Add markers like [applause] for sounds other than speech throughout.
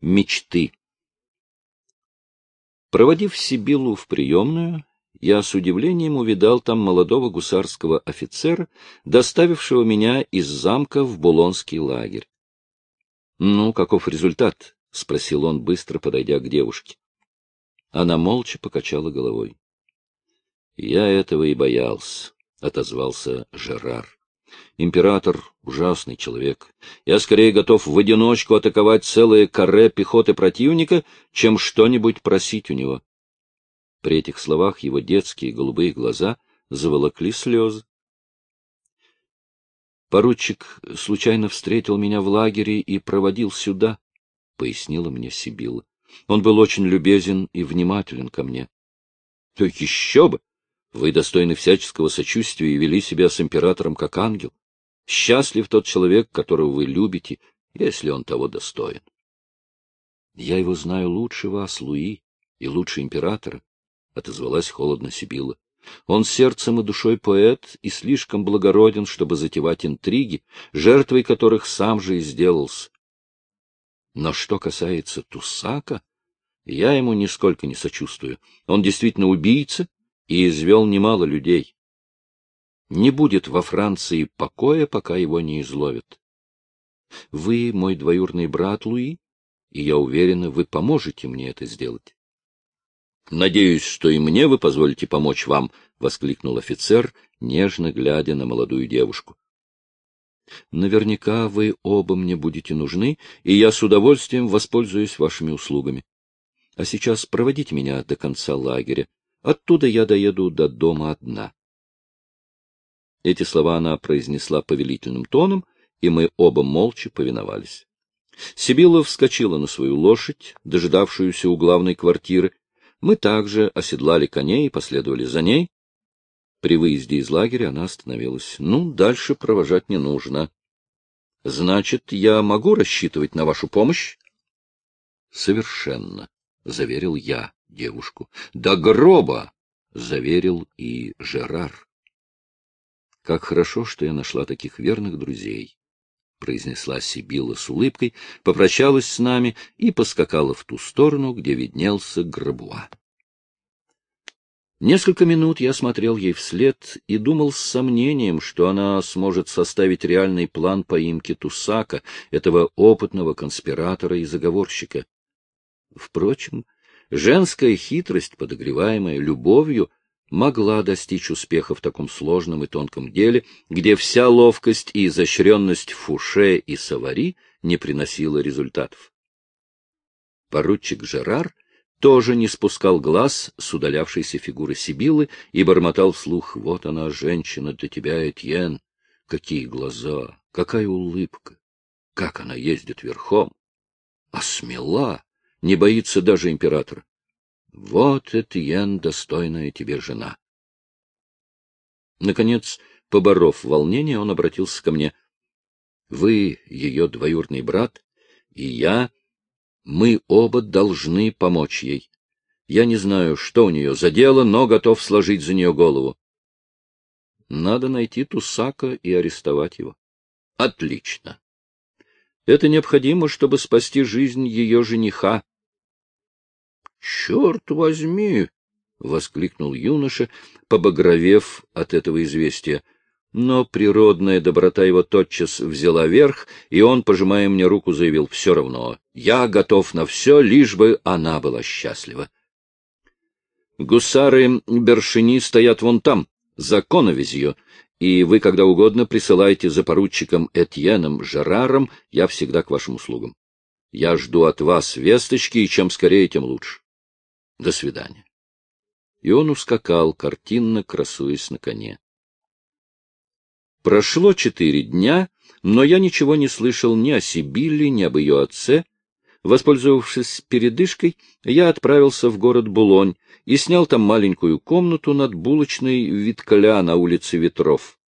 мечты. Проводив Сибилу в приемную, я с удивлением увидал там молодого гусарского офицера, доставившего меня из замка в Булонский лагерь. — Ну, каков результат? — спросил он, быстро подойдя к девушке. Она молча покачала головой. — Я этого и боялся, — отозвался Жерар. Император — ужасный человек. Я скорее готов в одиночку атаковать целое каре пехоты противника, чем что-нибудь просить у него. При этих словах его детские голубые глаза заволокли слезы. Поручик случайно встретил меня в лагере и проводил сюда, — пояснила мне Сибила. Он был очень любезен и внимателен ко мне. — То еще бы! Вы достойны всяческого сочувствия и вели себя с императором как ангел. Счастлив тот человек, которого вы любите, если он того достоин. Я его знаю лучше вас, Луи, и лучше императора, — отозвалась холодно Сибила. Он сердцем и душой поэт и слишком благороден, чтобы затевать интриги, жертвой которых сам же и сделался. Но что касается Тусака, я ему нисколько не сочувствую. Он действительно убийца и извел немало людей. Не будет во Франции покоя, пока его не изловят. Вы мой двоюрный брат Луи, и я уверена, вы поможете мне это сделать. — Надеюсь, что и мне вы позволите помочь вам, — воскликнул офицер, нежно глядя на молодую девушку. — Наверняка вы оба мне будете нужны, и я с удовольствием воспользуюсь вашими услугами. А сейчас проводите меня до конца лагеря. Оттуда я доеду до дома одна. Эти слова она произнесла повелительным тоном, и мы оба молча повиновались. Сибилла вскочила на свою лошадь, дожидавшуюся у главной квартиры. Мы также оседлали коней и последовали за ней. При выезде из лагеря она остановилась. Ну, дальше провожать не нужно. Значит, я могу рассчитывать на вашу помощь? Совершенно, — заверил я девушку. До гроба, — заверил и Жерар. Как хорошо, что я нашла таких верных друзей, — произнесла Сибила с улыбкой, попрощалась с нами и поскакала в ту сторону, где виднелся Грабуа. Несколько минут я смотрел ей вслед и думал с сомнением, что она сможет составить реальный план поимки Тусака, этого опытного конспиратора и заговорщика. Впрочем, женская хитрость, подогреваемая любовью, могла достичь успеха в таком сложном и тонком деле, где вся ловкость и изощренность Фуше и Савари не приносила результатов. Поручик Жерар тоже не спускал глаз с удалявшейся фигуры Сибилы и бормотал вслух «Вот она, женщина, для тебя, Этьен! Какие глаза! Какая улыбка! Как она ездит верхом! А смела! Не боится даже императора! Вот, Этьен, достойная тебе жена. Наконец, поборов волнение, он обратился ко мне. — Вы ее двоюродный брат, и я... Мы оба должны помочь ей. Я не знаю, что у нее за дело, но готов сложить за нее голову. Надо найти Тусака и арестовать его. Отлично. Это необходимо, чтобы спасти жизнь ее жениха, Черт возьми! — воскликнул юноша, побагровев от этого известия. Но природная доброта его тотчас взяла верх, и он, пожимая мне руку, заявил, — все равно, я готов на все, лишь бы она была счастлива. Гусары Бершини стоят вон там, за коновизью, и вы когда угодно присылайте за поручиком Этьеном Жераром, я всегда к вашим услугам. Я жду от вас весточки, и чем скорее, тем лучше. До свидания. И он ускакал, картинно красуясь на коне. Прошло четыре дня, но я ничего не слышал ни о Сибилле, ни об ее отце. Воспользовавшись передышкой, я отправился в город Булонь и снял там маленькую комнату над булочной Виткаля на улице Ветров.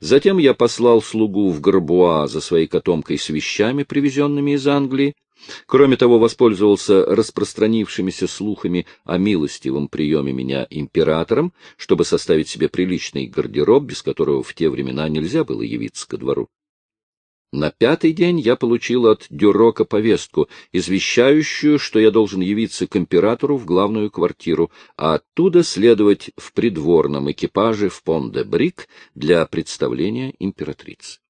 Затем я послал слугу в Горбуа за своей котомкой с вещами, привезенными из Англии, Кроме того, воспользовался распространившимися слухами о милостивом приеме меня императором, чтобы составить себе приличный гардероб, без которого в те времена нельзя было явиться ко двору. На пятый день я получил от Дюрока повестку, извещающую, что я должен явиться к императору в главную квартиру, а оттуда следовать в придворном экипаже в Пон-де-Брик для представления императрицы.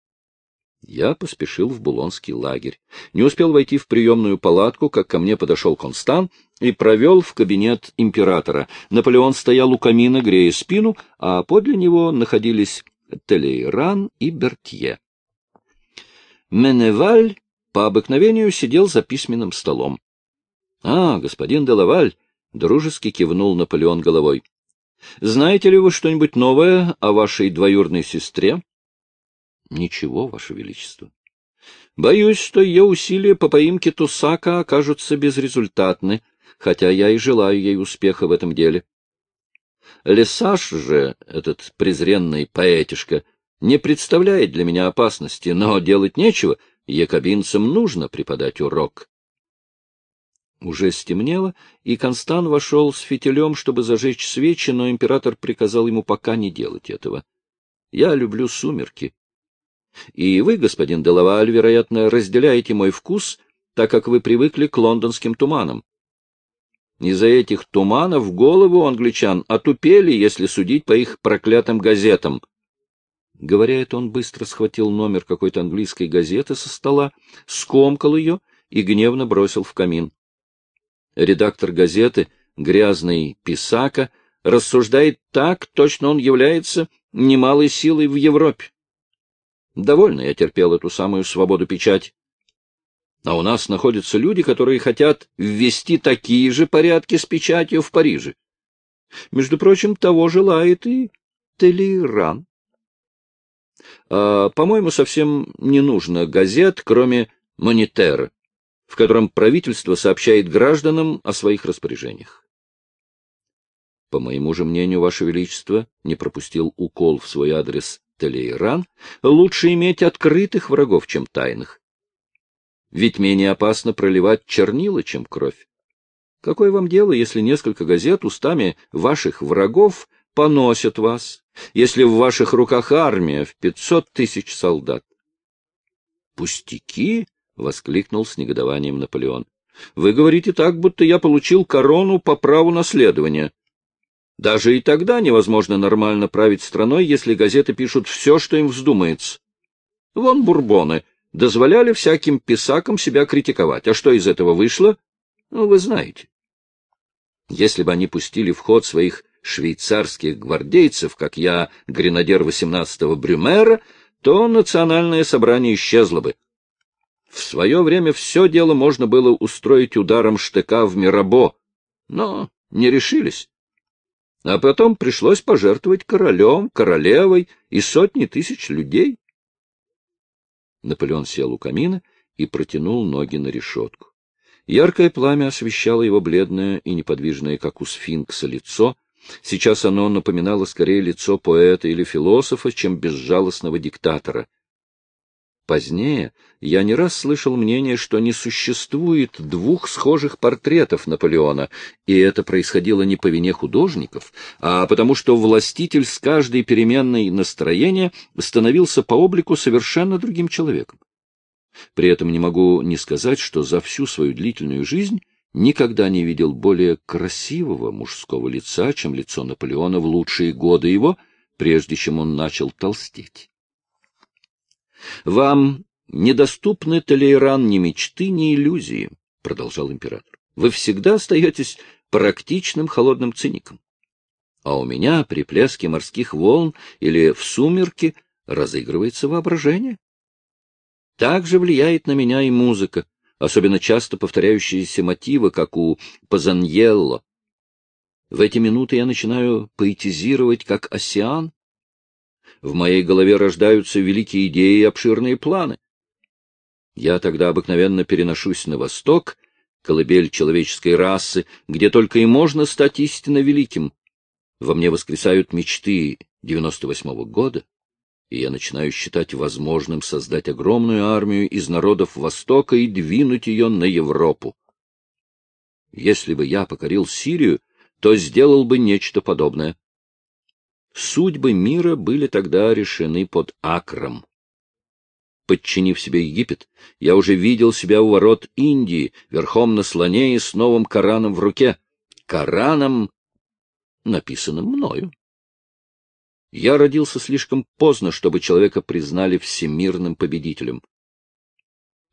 Я поспешил в Булонский лагерь. Не успел войти в приемную палатку, как ко мне подошел Констан и провел в кабинет императора. Наполеон стоял у камина, грея спину, а подле него находились Телейран и Бертье. Меневаль по обыкновению сидел за письменным столом. — А, господин Делаваль, — дружески кивнул Наполеон головой. — Знаете ли вы что-нибудь новое о вашей двоюродной сестре? — Ничего, ваше величество. — Боюсь, что ее усилия по поимке Тусака окажутся безрезультатны, хотя я и желаю ей успеха в этом деле. Лесаж же, этот презренный поэтишка, не представляет для меня опасности, но делать нечего, якобинцам нужно преподать урок. Уже стемнело, и Констан вошел с фитилем, чтобы зажечь свечи, но император приказал ему пока не делать этого. Я люблю сумерки. И вы, господин Делаваль, вероятно, разделяете мой вкус, так как вы привыкли к лондонским туманам. Из-за этих туманов голову англичан отупели, если судить по их проклятым газетам. Говоря это, он быстро схватил номер какой-то английской газеты со стола, скомкал ее и гневно бросил в камин. Редактор газеты, грязный писака, рассуждает так, точно он является немалой силой в Европе. Довольно я терпел эту самую свободу печати. А у нас находятся люди, которые хотят ввести такие же порядки с печатью в Париже. Между прочим, того желает и Телеран. А, по-моему, совсем не нужно газет, кроме «Монитера», в котором правительство сообщает гражданам о своих распоряжениях. По моему же мнению, Ваше Величество не пропустил укол в свой адрес Телейран, лучше иметь открытых врагов, чем тайных. Ведь менее опасно проливать чернила, чем кровь. Какое вам дело, если несколько газет устами ваших врагов поносят вас, если в ваших руках армия в пятьсот тысяч солдат? «Пустяки!» — воскликнул с негодованием Наполеон. «Вы говорите так, будто я получил корону по праву наследования. Даже и тогда невозможно нормально править страной, если газеты пишут все, что им вздумается. Вон бурбоны дозволяли всяким писакам себя критиковать. А что из этого вышло? Ну, вы знаете. Если бы они пустили в ход своих швейцарских гвардейцев, как я, гренадер 18-го Брюмера, то национальное собрание исчезло бы. В свое время все дело можно было устроить ударом штыка в Мирабо, но не решились. А потом пришлось пожертвовать королем, королевой и сотни тысяч людей. Наполеон сел у камина и протянул ноги на решетку. Яркое пламя освещало его бледное и неподвижное, как у сфинкса, лицо. Сейчас оно напоминало скорее лицо поэта или философа, чем безжалостного диктатора — Позднее я не раз слышал мнение, что не существует двух схожих портретов Наполеона, и это происходило не по вине художников, а потому что властитель с каждой переменной настроения становился по облику совершенно другим человеком. При этом не могу не сказать, что за всю свою длительную жизнь никогда не видел более красивого мужского лица, чем лицо Наполеона в лучшие годы его, прежде чем он начал толстеть. Вам недоступны Толейран ни мечты, ни иллюзии, — продолжал император. Вы всегда остаетесь практичным холодным циником. А у меня при пляске морских волн или в сумерке разыгрывается воображение. Так же влияет на меня и музыка, особенно часто повторяющиеся мотивы, как у Пазаньелло. В эти минуты я начинаю поэтизировать, как Осиан, в моей голове рождаются великие идеи и обширные планы. Я тогда обыкновенно переношусь на восток, колыбель человеческой расы, где только и можно стать истинно великим. Во мне воскресают мечты 98-го года, и я начинаю считать возможным создать огромную армию из народов Востока и двинуть ее на Европу. Если бы я покорил Сирию, то сделал бы нечто подобное. Судьбы мира были тогда решены под Акром. подчинив себе Египет, я уже видел себя у ворот Индии, верхом на слоне и с новым Кораном в руке. Кораном, написанным мною. Я родился слишком поздно, чтобы человека признали всемирным победителем.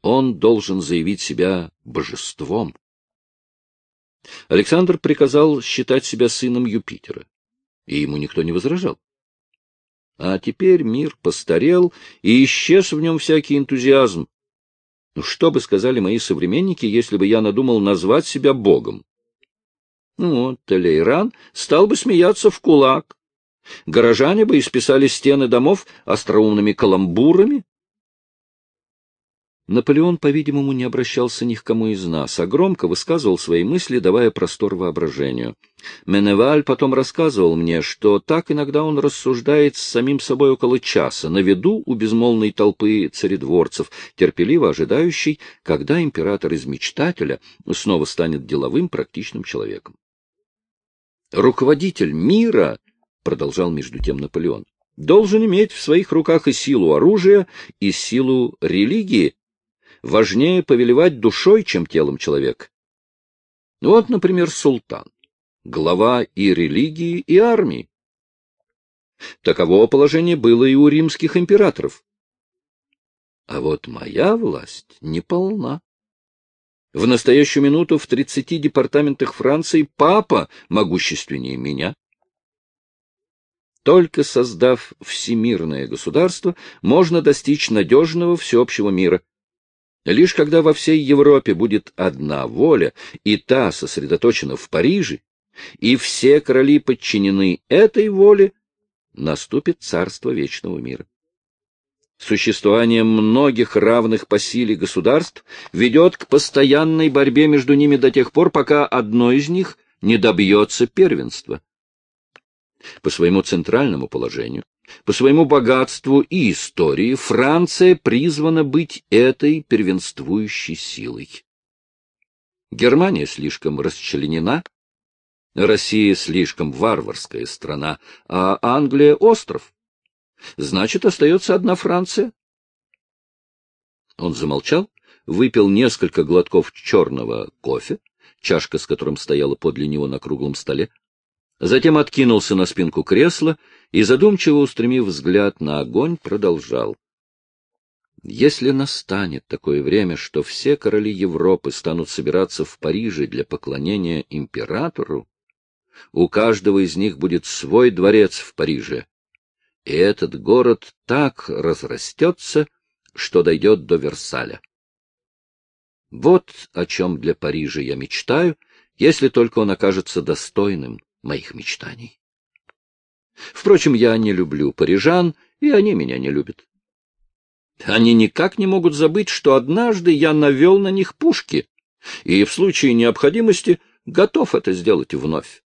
Он должен заявить себя божеством. Александр приказал считать себя сыном Юпитера, и ему никто не возражал. А теперь мир постарел, и исчез в нем всякий энтузиазм. Ну, что бы сказали мои современники, если бы я надумал назвать себя Богом? Ну, Толейран стал бы смеяться в кулак. Горожане бы исписали стены домов остроумными каламбурами, Наполеон, по-видимому, не обращался ни к кому из нас, а громко высказывал свои мысли, давая простор воображению. Меневаль потом рассказывал мне, что так иногда он рассуждает с самим собой около часа, на виду у безмолвной толпы царедворцев, терпеливо ожидающей, когда император из мечтателя снова станет деловым практичным человеком. «Руководитель мира», — продолжал между тем Наполеон, — должен иметь в своих руках и силу оружия, и силу религии, важнее повелевать душой, чем телом человека. Вот, например, султан, глава и религии, и армии. Таково положение было и у римских императоров. А вот моя власть неполна. В настоящую минуту в тридцати департаментах Франции папа могущественнее меня. Только создав всемирное государство, можно достичь надежного всеобщего мира, Лишь когда во всей Европе будет одна воля, и та сосредоточена в Париже, и все короли подчинены этой воле, наступит царство вечного мира. Существование многих равных по силе государств ведет к постоянной борьбе между ними до тех пор, пока одно из них не добьется первенства. По своему центральному положению по своему богатству и истории Франция призвана быть этой первенствующей силой. Германия слишком расчленена, Россия слишком варварская страна, а Англия — остров. Значит, остается одна Франция. Он замолчал, выпил несколько глотков черного кофе, чашка с которым стояла подле него на круглом столе, Затем откинулся на спинку кресла и, задумчиво устремив взгляд на огонь, продолжал. Если настанет такое время, что все короли Европы станут собираться в Париже для поклонения императору, у каждого из них будет свой дворец в Париже, и этот город так разрастется, что дойдет до Версаля. Вот о чем для Парижа я мечтаю, если только он окажется достойным моих мечтаний. Впрочем, я не люблю парижан, и они меня не любят. Они никак не могут забыть, что однажды я навел на них пушки, и в случае необходимости готов это сделать вновь.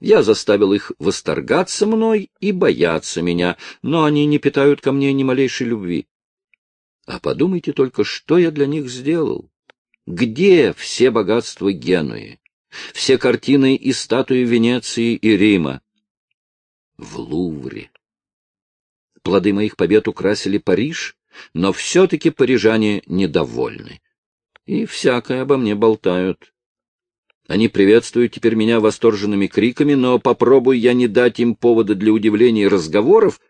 Я заставил их восторгаться мной и бояться меня, но они не питают ко мне ни малейшей любви. А подумайте только, что я для них сделал. Где все богатства Генуи? Все картины и статуи Венеции и Рима. В Лувре. Плоды моих побед украсили Париж, но все-таки парижане недовольны. И всякое обо мне болтают. Они приветствуют теперь меня восторженными криками, но попробуй я не дать им повода для удивления и разговоров,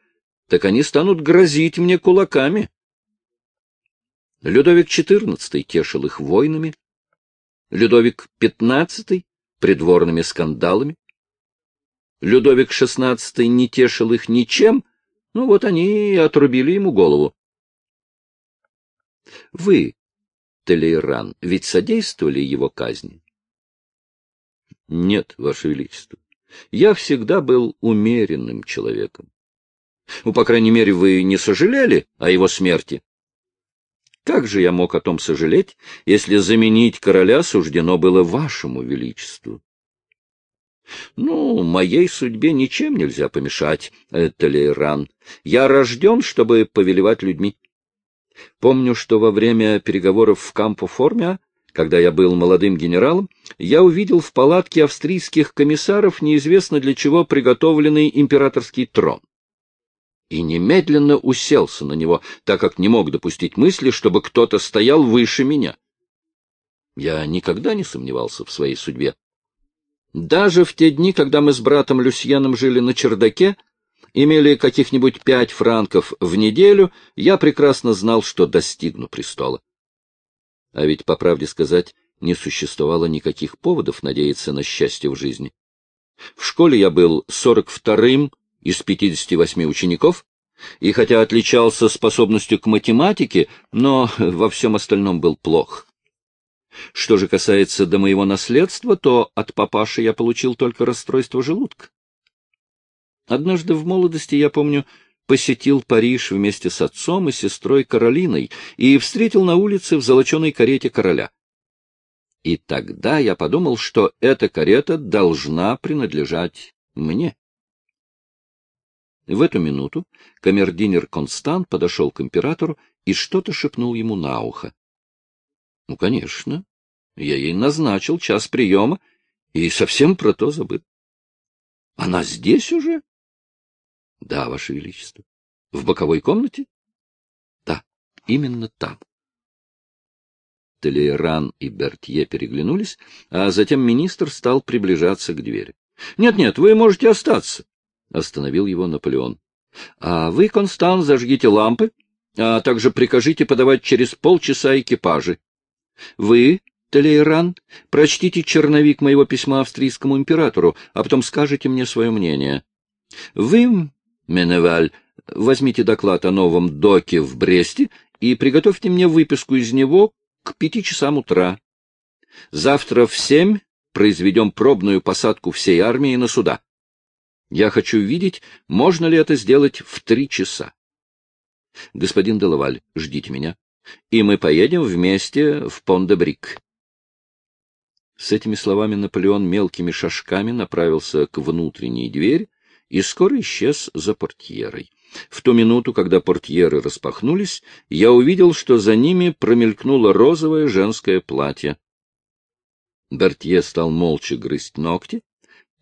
так они станут грозить мне кулаками. Людовик XIV тешил их войнами, Людовик XV — придворными скандалами. Людовик XVI не тешил их ничем, ну вот они и отрубили ему голову. Вы, Толейран, ведь содействовали его казни? Нет, Ваше Величество. Я всегда был умеренным человеком. Ну, по крайней мере, вы не сожалели о его смерти? Как же я мог о том сожалеть, если заменить короля суждено было вашему величеству? Ну, моей судьбе ничем нельзя помешать, Толейран. Я рожден, чтобы повелевать людьми. Помню, что во время переговоров в Кампо-Формиа, когда я был молодым генералом, я увидел в палатке австрийских комиссаров неизвестно для чего приготовленный императорский трон. И немедленно уселся на него, так как не мог допустить мысли, чтобы кто-то стоял выше меня. Я никогда не сомневался в своей судьбе. Даже в те дни, когда мы с братом Люсьеном жили на чердаке, имели каких-нибудь пять франков в неделю, я прекрасно знал, что достигну престола. А ведь, по правде сказать, не существовало никаких поводов надеяться на счастье в жизни. В школе я был сорок вторым из пятидесяти восьми учеников, и хотя отличался способностью к математике, но [laughs] во всем остальном был плох. Что же касается до моего наследства, то от папаши я получил только расстройство желудка. Однажды в молодости, я помню, посетил Париж вместе с отцом и сестрой Каролиной и встретил на улице в золоченой карете короля. И тогда я подумал, что эта карета должна принадлежать мне. В эту минуту камердинер Констант подошел к императору и что-то шепнул ему на ухо. — Ну, конечно. Я ей назначил час приема и совсем про то забыл. — Она здесь уже? — Да, Ваше Величество. — В боковой комнате? — Да, именно там. Толейран и Бертье переглянулись, а затем министр стал приближаться к двери. «Нет, — Нет-нет, вы можете остаться, — остановил его Наполеон. — А вы, Констан, зажгите лампы, а также прикажите подавать через полчаса экипажи. Вы, Толейран, прочтите черновик моего письма австрийскому императору, а потом скажете мне свое мнение. Вы, Меневаль, возьмите доклад о новом доке в Бресте и приготовьте мне выписку из него к пяти часам утра. Завтра в семь произведем пробную посадку всей армии на суда. Я хочу видеть, можно ли это сделать в три часа. Господин Делаваль, ждите меня, и мы поедем вместе в Пон-де-Брик. С этими словами Наполеон мелкими шажками направился к внутренней двери и скоро исчез за портьерой. В ту минуту, когда портьеры распахнулись, я увидел, что за ними промелькнуло розовое женское платье. Бертье стал молча грызть ногти,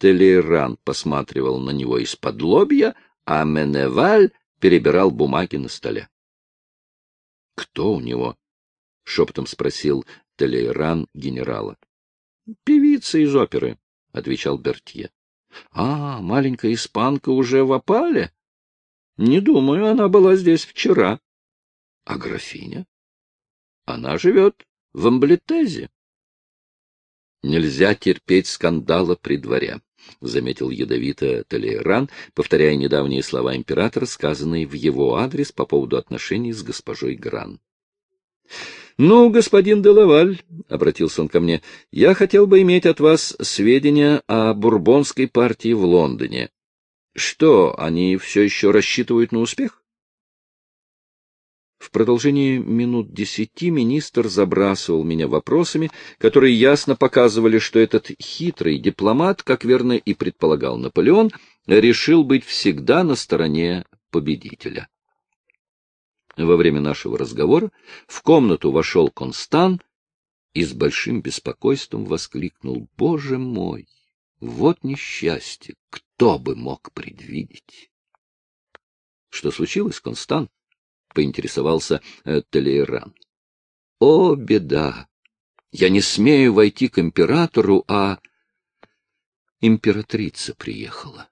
Телейран посматривал на него из-под лобья, а Меневаль перебирал бумаги на столе. — Кто у него? — шепотом спросил Телейран генерала. — Певица из оперы, — отвечал Бертье. — А, маленькая испанка уже в опале? Не думаю, она была здесь вчера. А графиня? Она живет в Амблетезе. Нельзя терпеть скандала при дворе, — заметил ядовито Толейран, повторяя недавние слова императора, сказанные в его адрес по поводу отношений с госпожой Гран. — Ну, господин Делаваль, — обратился он ко мне, — я хотел бы иметь от вас сведения о бурбонской партии в Лондоне. Что, они все еще рассчитывают на успех? В продолжении минут десяти министр забрасывал меня вопросами, которые ясно показывали, что этот хитрый дипломат, как верно и предполагал Наполеон, решил быть всегда на стороне победителя. Во время нашего разговора в комнату вошел Констан и с большим беспокойством воскликнул «Боже мой! Вот несчастье! Кто бы мог предвидеть? — Что случилось, Констан? — поинтересовался э, Толейран. — О, беда! Я не смею войти к императору, а... Императрица приехала.